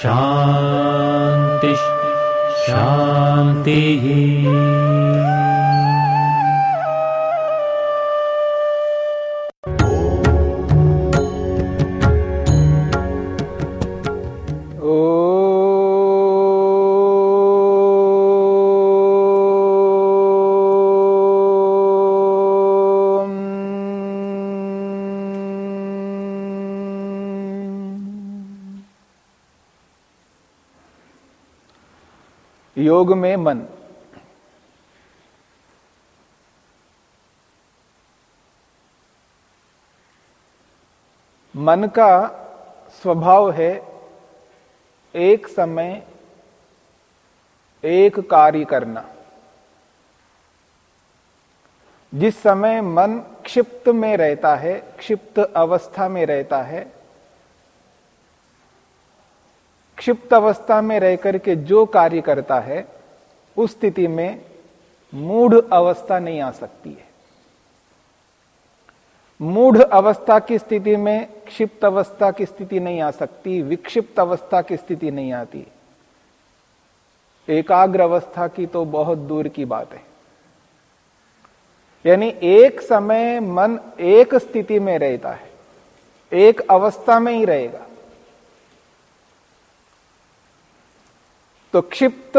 शान्तिः शान्तिः योग में मन। मन का स्वभाव है, एक समय एक कार्य करना। जिस समय मन क्षिप्त में रहता है, क्षिप्त अवस्था में रहता है क्षिप्त अवस्था में रह करके जो कार्य करता है, उस स्थिति में मूढ़ अवस्था नहीं आ सकती है। मूढ़ अवस्था की स्थिति में क्षिप्त अवस्था की स्थिति नहीं आ सकती, विक्षिप्त अवस्था की स्थिति नहीं आती। एकाग्र अवस्था की तो बहुत दूर की बात है। यानी एक समय मन एक स्थिति में रहता है, एक अवस्था में ही रहेगा। तो क्षिप्त,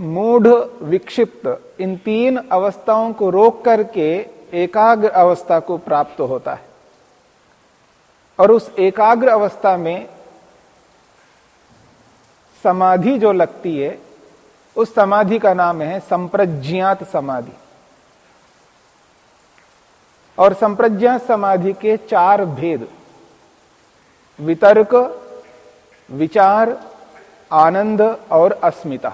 मूढ़, विक्षिप्त, इन तीन अवस्थाओं को रोक करके एकाग्र अवस्था को प्राप्त होता है। और उस एकाग्र अवस्था में समाधि जो लगती है, उस समाधि का नाम है संप्रज्ञात समाधि। और संप्रज्ञात समाधि के चार भेद, वितर्क, विचार आनंद और अस्मिता।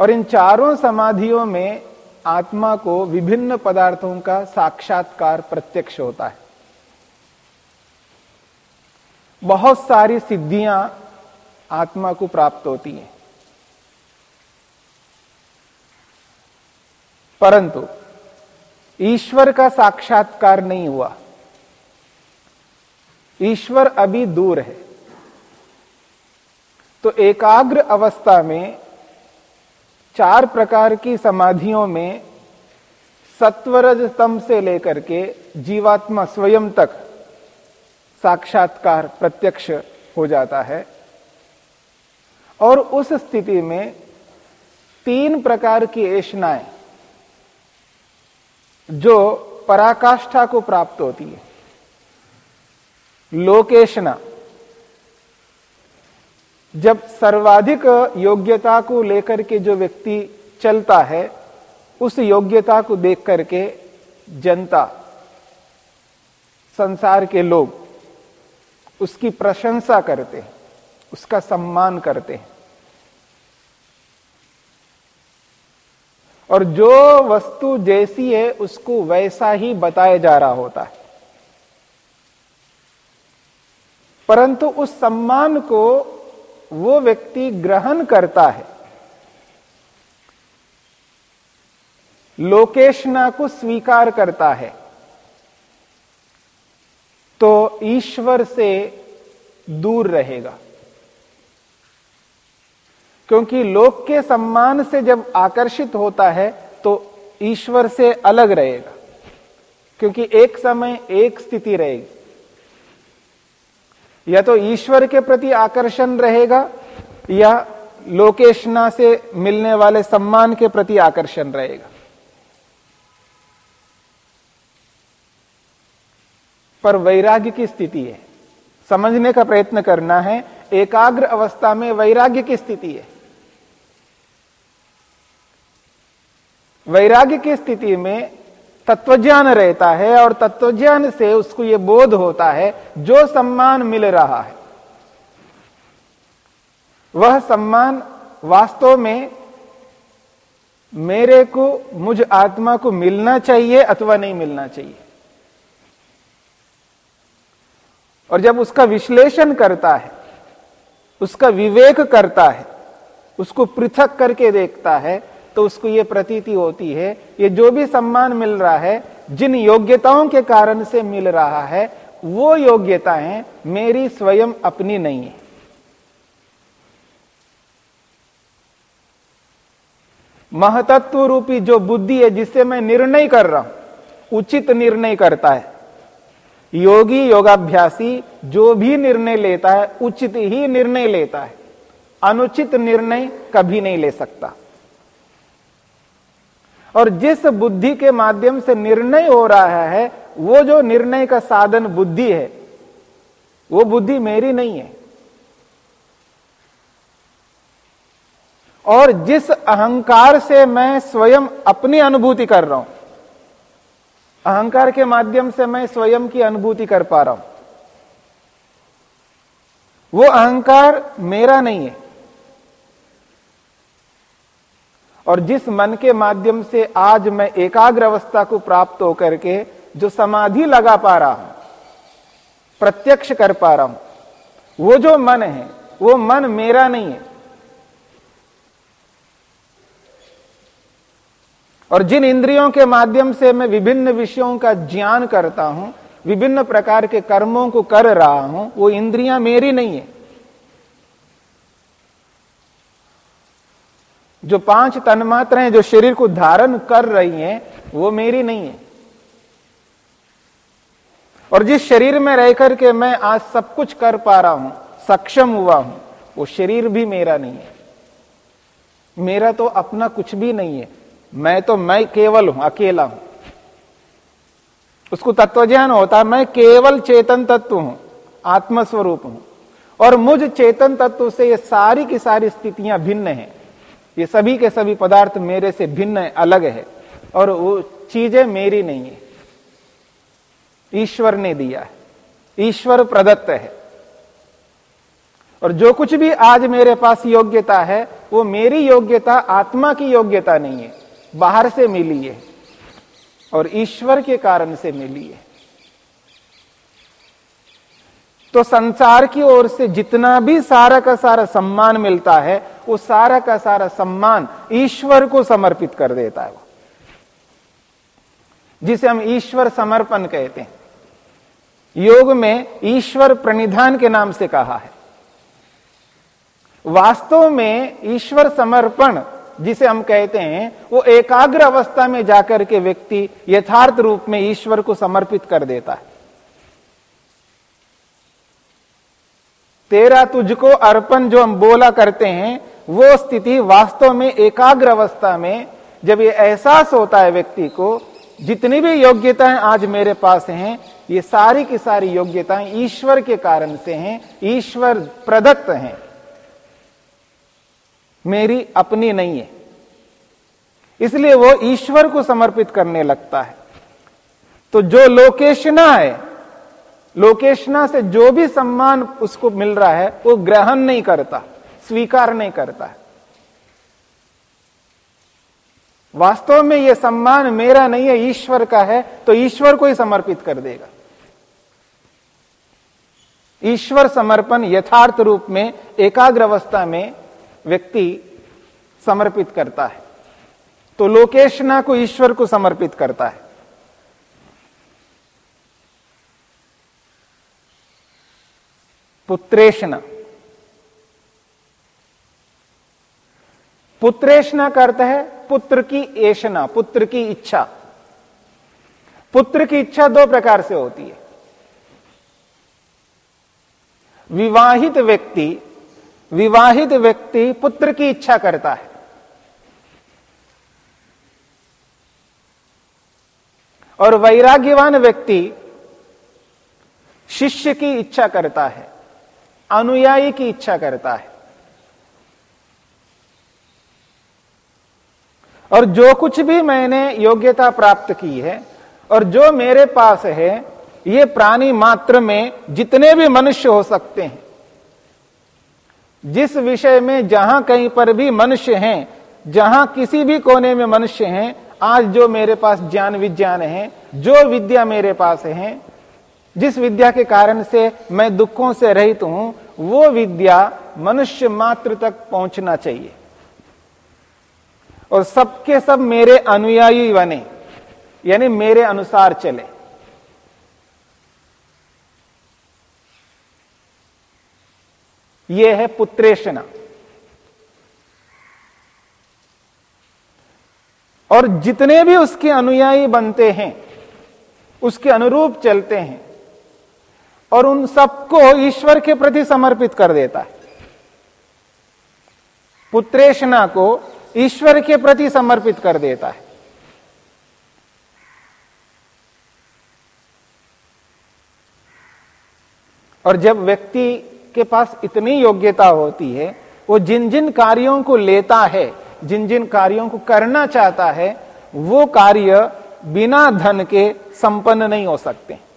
और इन चारों समाधियों में आत्मा को विभिन्न पदार्थों का साक्षात्कार प्रत्यक्ष होता है। बहुत सारी सिद्धियाँ आत्मा को प्राप्त होती हैं। परंतु ईश्वर का साक्षात्कार नहीं हुआ। ईश्वर अभी दूर है। तो एकाग्र अवस्था में, चार प्रकार की समाधियों में, सत्वरजतम से लेकर के जीवात्मा स्वयं तक साक्षात्कार प्रत्यक्ष हो जाता है। और उस स्थिति में तीन प्रकार की ऐषणाएँ जो पराकाष्ठा को प्राप्त होती है। लोकेशना जब सर्वाधिक योग्यता को लेकर के जो व्यक्ति चलता है, उस योग्यता को देख करके जनता, संसार के लोग उसकी प्रशंसा करते हैं, उसका सम्मान करते हैं। और जो वस्तु जैसी है, उसको वैसा ही बताया जा रहा होता है। परंतु उस सम्मान को वो व्यक्ति ग्रहण करता है। लोकेशना को स्वीकार करता है। तो ईश्वर से दूर रहेगा। क्योंकि लोक के सम्मान से जब आकर्षित होता है तो ईश्वर से अलग रहेगा। क्योंकि एक समय एक स्थिति रहेगी। या तो ईश्वर के प्रति आकर्षण रहेगा, या लोकेशना से मिलने वाले सम्मान के प्रति आकर्षण रहेगा। पर वैराग्य की स्थिति है। समझने का प्रयत्न करना है, एकाग्र अवस्था में वैराग्य की स्थिति है। वैराग्य की स्थिति में तत्वज्ञान रहता है और तत्वज्ञान से उसको यह बोध होता है, जो सम्मान मिल रहा है। वह सम्मान वास्तव में मेरे को, मुझ आत्मा को मिलना चाहिए अथवा नहीं मिलना चाहिए। और जब उसका विश्लेषण करता है, उसका विवेक करता है, उसको पृथक करके देखता है तो उसको यह प्रतीति होती है, ये जो भी सम्मान मिल रहा है, जिन योग्यताओं के कारण से मिल रहा है, वो योग्यताएँ मेरी स्वयं अपनी नहीं है। महतत्व रूपी जो बुद्धि है जिससे मैं निर्णय कर रहा हूँ, उचित निर्णय करता है। योगी योगाभ्यासी जो भी निर्णय लेता है, उचित ही निर्णय लेता है। अनुचित निर्णय कभी नहीं ले सकता। और जिस बुद्धि के माध्यम से निर्णय हो रहा है, वो जो निर्णय का साधन बुद्धि है, वो बुद्धि मेरी नहीं है। और जिस अहंकार से मैं स्वयं अपनी अनुभूति कर रहा हूँ, अहंकार के माध्यम से मैं स्वयं की अनुभूति कर पा रहा हूँ, वो अहंकार मेरा नहीं है। और जिस मन के माध्यम से आज मैं एकाग्र अवस्था को प्राप्त होकर के जो समाधि लगा पा रहा हूँ, प्रत्यक्ष कर पा रहा हूँ, वो जो मन है, वो मन मेरा नहीं है। और जिन इंद्रियों के माध्यम से मैं विभिन्न विषयों का ज्ञान करता हूँ, विभिन्न प्रकार के कर्मों को कर रहा हूँ, वो इंद्रियाँ मेरी नहीं है। जो पाँच तन्मात्राएँ जो शरीर को धारण कर रही हैं, वो मेरी नहीं है। और जिस शरीर में रह करके मैं आज सब कुछ कर पा रहा हूँ, सक्षम हुआ हूँ, वो शरीर भी मेरा नहीं है। मेरा तो अपना कुछ भी नहीं है। मैं तो मैं केवल हूँ, अकेला हूँ। उसको तत्वज्ञान होता है, मैं केवल चेतन तत्व हूँ, आत्मस्वरूप हूँ। और मुझ चेतन तत्व से ये सारी की सारी स्थितियाँ भिन्न हैं। ये सभी के सभी पदार्थ मेरे से भिन्न है, अलग है, और वो चीज़ें मेरी नहीं है। ईश्वर ने दिया है। ईश्वर प्रदत्त है। और जो कुछ भी आज मेरे पास योग्यता है, वो मेरी योग्यता, आत्मा की योग्यता नहीं है। बाहर से मिली है, और ईश्वर के कारण से मिली है। तो संसार की ओर से जितना भी सारा का सारा सम्मान मिलता है, वो सारा का सारा सम्मान ईश्वर को समर्पित कर देता है वो। जिसे हम ईश्वर समर्पण कहते हैं। योग में ईश्वर प्रणिधान के नाम से कहा है। वास्तव में ईश्वर समर्पण जिसे हम कहते हैं, वो एकाग्र अवस्था में जाकर के व्यक्ति यथार्थ रूप में ईश्वर को समर्पित कर देता है। तेरा तुझको अर्पण जो हम बोला करते हैं, वो स्थिति वास्तव में एकाग्र अवस्था में जब ये एहसास होता है व्यक्ति को, जितनी भी योग्यताएँ आज मेरे पास हैं, ये सारी की सारी योग्यताएँ ईश्वर के कारण से हैं, ईश्वर प्रदत्त हैं। मेरी अपनी नहीं है। इसलिए वो ईश्वर को समर्पित करने लगता है। तो जो लोकेशना है लोकेशना से जो भी सम्मान उसको मिल रहा है, वो ग्रहण नहीं करता, स्वीकार नहीं करता वास्तव में यह सम्मान मेरा नहीं है, ईश्वर का है तो ईश्वर को ही समर्पित कर देगा। ईश्वर समर्पण यथार्थ रूप में एकाग्र अवस्था में व्यक्ति समर्पित करता है। तो लोकेशना को ईश्वर को समर्पित करता है। पुत्रेशना। पुत्रेशना का अर्थ है पुत्र की एशना, पुत्र की इच्छा। पुत्र की इच्छा दो प्रकार से होती है। विवाहित व्यक्ति विवाहित व्यक्ति पुत्र की इच्छा करता है। और वैराग्यवान व्यक्ति शिष्य की इच्छा करता है। अनुयायी की इच्छा करता है। और जो कुछ भी मैंने योग्यता प्राप्त की है, और जो मेरे पास है, ये प्राणी मात्र में जितने भी मनुष्य हो सकते हैं। जिस विषय में जहाँ कहीं पर भी मनुष्य हैं, जहाँ किसी भी कोने में मनुष्य हैं, आज जो मेरे पास ज्ञान विज्ञान है, जो विद्या मेरे पास है जिस विद्या के कारण से मैं दुखों से रहित हूँ, वो विद्या मनुष्य मात्र तक पहुँचना चाहिए। और सबके सब मेरे अनुयायी बने, यानी मेरे अनुसार चले। यह है पुत्रेशना। और जितने भी उसके अनुयायी बनते हैं, उसके अनुरूप चलते हैं और उन सबको ईश्वर के प्रति समर्पित कर देता है। पुत्रेशना को ईश्वर के प्रति समर्पित कर देता है। और जब व्यक्ति के पास इतनी योग्यता होती है, वो जिन जिन कार्यों को लेता है जिन जिन कार्यों को करना चाहता है, वो कार्य बिना धन के संपन्न नहीं हो सकते।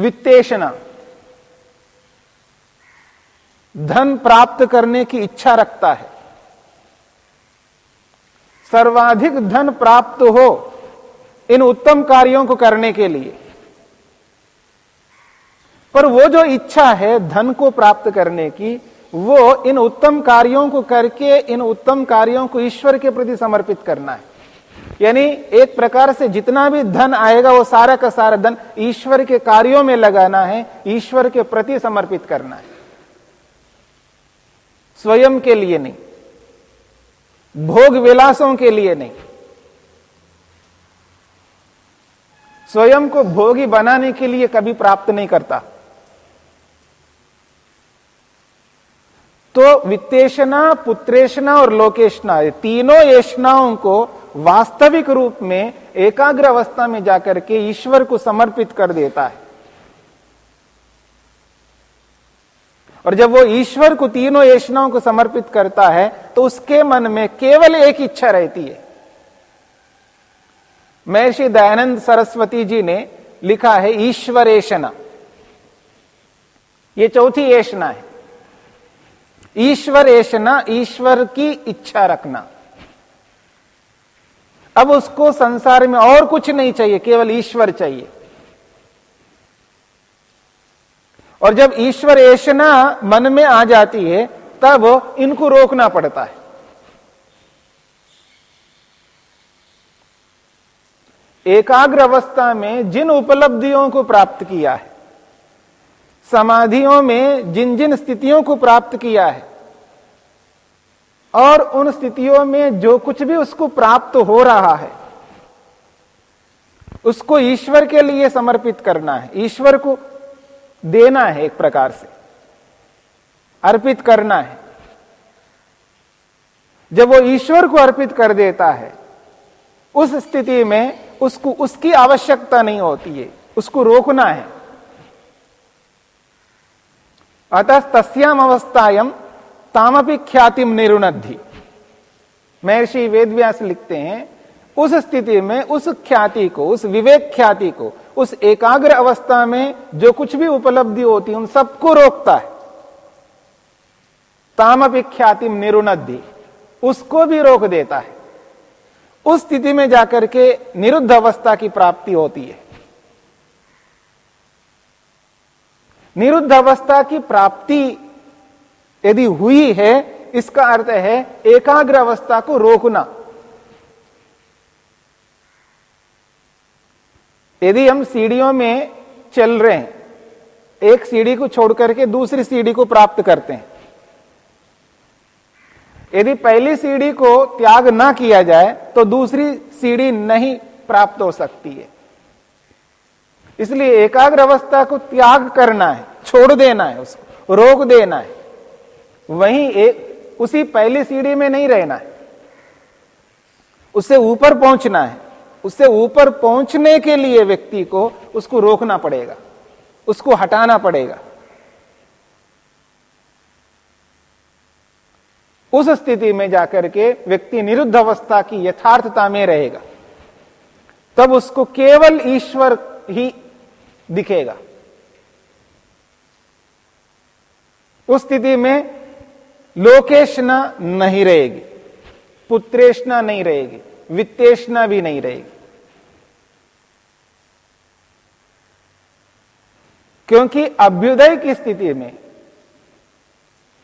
वित्तेषणा। धन प्राप्त करने की इच्छा रखता है। सर्वाधिक धन प्राप्त हो इन उत्तम कार्यों को करने के लिए। पर वो जो इच्छा है धन को प्राप्त करने की, वो इन उत्तम कार्यों को करके इन उत्तम कार्यों को ईश्वर के प्रति समर्पित करना है। यानी एक प्रकार से जितना भी धन आएगा, वो सारा का सारा धन ईश्वर के कार्यों में लगाना है, ईश्वर के प्रति समर्पित करना है। स्वयं के लिए नहीं, भोग विलासों के लिए नहीं। स्वयं को भोगी बनाने के लिए कभी प्राप्त नहीं करता। तो वित्तेषणा पुत्रेशना और लोकेशना तीनों येषणाओं को वास्तविक रूप में एकाग्र अवस्था में जाकर के ईश्वर को समर्पित कर देता है। और जब वो ईश्वर को तीनों येषणाओं को समर्पित करता है तो उसके मन में केवल एक इच्छा रहती है। महर्षि दयानंद सरस्वती जी ने लिखा है ईश्वरेशना ये चौथी येषणा है। ईश्वर ऐशना, ईश्वर की इच्छा रखना। अब उसको संसार में और कुछ नहीं चाहिए, केवल ईश्वर चाहिए। और जब ईश्वर ऐशना मन में आ जाती है, तब इनको रोकना पड़ता है। एकाग्र अवस्था में जिन उपलब्धियों को प्राप्त किया है, समाधियों में जिन जिन स्थितियों को प्राप्त किया है और उन स्थितियों में जो कुछ भी उसको प्राप्त हो रहा है, उसको ईश्वर के लिए समर्पित करना है। ईश्वर को देना है एक प्रकार से, अर्पित करना है। जब वो ईश्वर को अर्पित कर देता है, उस स्थिति में उसको, उसकी आवश्यकता नहीं होती है, उसको रोकना है। अतः तस्याम अवस्थायम तामपि ख्यातिम निरुणधि महर्षि वेदव्यास लिखते हैं, उस स्थिति में उस ख्याति को, उस विवेक ख्याति को, उस एकाग्र अवस्था में जो कुछ भी उपलब्धि होती है, उन सबको रोकता है। तामपि ख्यातिम निरुणधि उसको भी रोक देता है। उस स्थिति में जाकर के निरुद्ध अवस्था की प्राप्ति होती है। निरुद्ध अवस्था की प्राप्ति यदि हुई है, इसका अर्थ है एकाग्र अवस्था को रोकना। यदि हम सीढ़ियों में चल रहे हैं, एक सीढ़ी को छोड़ करके दूसरी सीढ़ी को प्राप्त करते हैं, यदि पहली सीढ़ी को त्याग ना किया जाए तो दूसरी सीढ़ी नहीं प्राप्त हो सकती है। इसलिए एकाग्र अवस्था को त्याग करना है, छोड़ देना है उसको, रोक देना है। वहीं एक, उसी पहली सीढ़ी में नहीं रहना है। उससे ऊपर पहुँचना है। उससे ऊपर पहुँचने के लिए व्यक्ति को उसको रोकना पड़ेगा। उसको हटाना पड़ेगा। उस स्थिति में जाकर के व्यक्ति निरुद्ध अवस्था की यथार्थता में रहेगा। तब उसको केवल ईश्वर ही दिखेगा। उस स्थिति में लोकेशना नहीं रहेगी। पुत्रेशना नहीं रहेगी। वित्तेषणा भी नहीं रहेगी। क्योंकि अभ्युदय की स्थिति में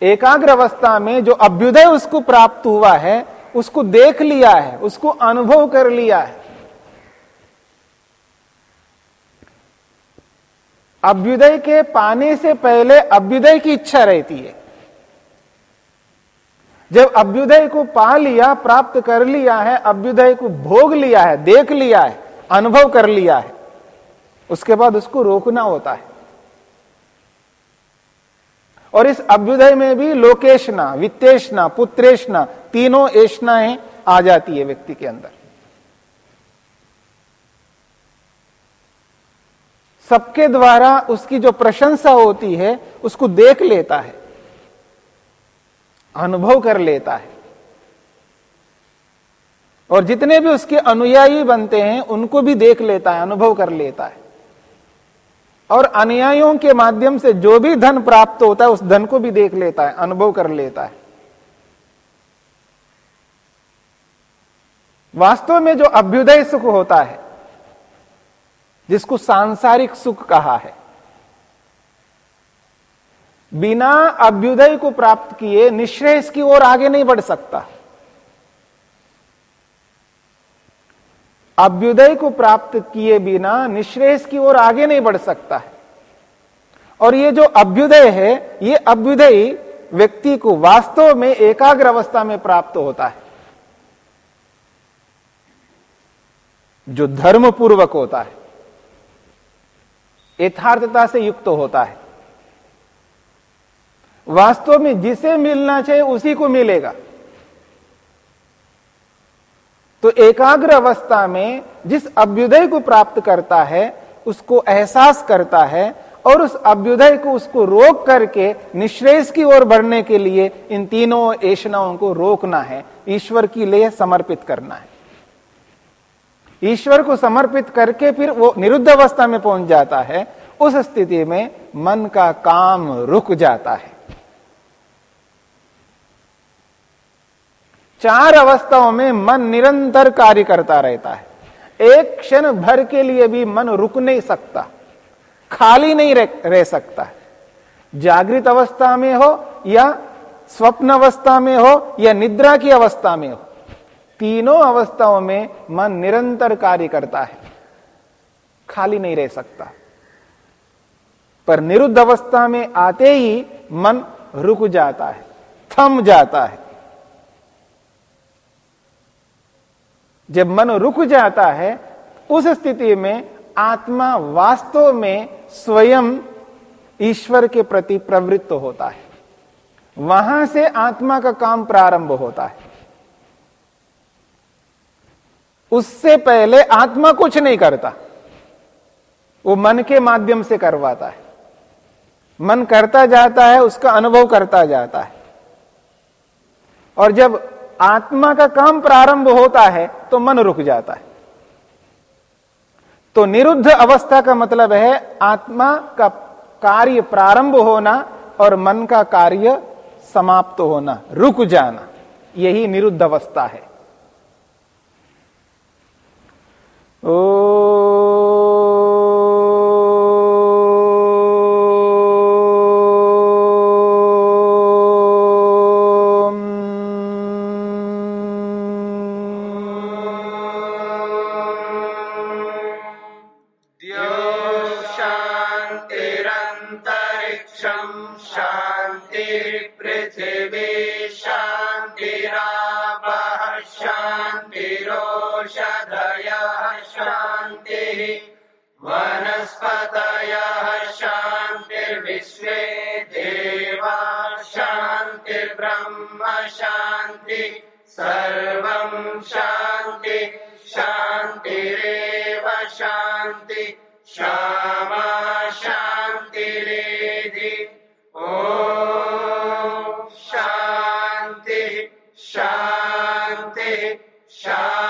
एकाग्र अवस्था में जो अभ्युदय उसको प्राप्त हुआ है, उसको देख लिया है, उसको अनुभव कर लिया है। अभ्युदय के पाने से पहले अभ्युदय की इच्छा रहती है। जब अभ्युदय को पा लिया, प्राप्त कर लिया है, अभ्युदय को भोग लिया है, देख लिया है, अनुभव कर लिया है, उसके बाद उसको रोकना होता है। और इस अभ्युदय में भी लोकेशना वित्तेषणा पुत्रेशना, तीनों ऐषणाएँ आ जाती है व्यक्ति के अंदर। सबके द्वारा उसकी जो प्रशंसा होती है, उसको देख लेता है। अनुभव कर लेता है। और जितने भी उसके अनुयायी बनते हैं, उनको भी देख लेता है, अनुभव कर लेता है। और अनुयायियों के माध्यम से जो भी धन प्राप्त होता है, उस धन को भी देख लेता है, अनुभव कर लेता है। वास्तव में जो अभ्युदय सुख होता है, जिसको सांसारिक सुख कहा है बिना अभ्युदय को प्राप्त किए निश्रेष की ओर आगे नहीं बढ़ सकता। अभ्युदय को प्राप्त किए बिना निश्रेष की ओर आगे नहीं बढ़ सकता है। और ये जो अभ्युदय है, ये अभ्युदय व्यक्ति को वास्तव में एकाग्र अवस्था में प्राप्त होता है। जो धर्म पूर्वक होता है, यथार्थता से युक्त होता है। वास्तव में जिसे मिलना चाहिए, उसी को मिलेगा। तो एकाग्र अवस्था में जिस अभ्युदय को प्राप्त करता है, उसको एहसास करता है और उस अभ्युदय को उसको रोक करके निश्रेष की ओर बढ़ने के लिए इन तीनों ऐषणाओं को रोकना है, ईश्वर की लिए समर्पित करना है। ईश्वर को समर्पित करके फिर वो निरुद्ध अवस्था में पहुँच जाता है, उस स्थिति में मन का काम रुक जाता है। चार अवस्थाओं में मन निरंतर कार्य करता रहता है। एक क्षण भर के लिए भी मन रुक नहीं सकता खाली नहीं रह, रह सकता। जागृत अवस्था में हो या स्वप्न अवस्था में हो या निद्रा की अवस्था में हो तीनों अवस्थाओं में मन निरंतर कार्य करता है खाली नहीं रह सकता। पर निरुद्ध अवस्था में आते ही मन रुक जाता है थम जाता है। जब मन रुक जाता है, उस स्थिति में आत्मा वास्तव में स्वयं ईश्वर के प्रति प्रवृत्त होता है। वहाँ से आत्मा का काम प्रारंभ होता है। उससे पहले आत्मा कुछ नहीं करता। वो मन के माध्यम से करवाता है। मन करता जाता है, उसका अनुभव करता जाता है। और जब आत्मा का काम प्रारंभ होता है तो मन रुक जाता है। तो निरुद्ध अवस्था का मतलब है आत्मा का कार्य प्रारंभ होना और मन का कार्य समाप्त होना, रुक जाना, यही निरुद्ध अवस्था है। ओ शांति शान्तिरापः शान्तिरोषधयः शांति वनस्पत शान्तिर्विश्वे देवा शान्तिर्ब्रह्म शांति सर्व शांति शांतिरव शांति क्षमा शांति Tchau.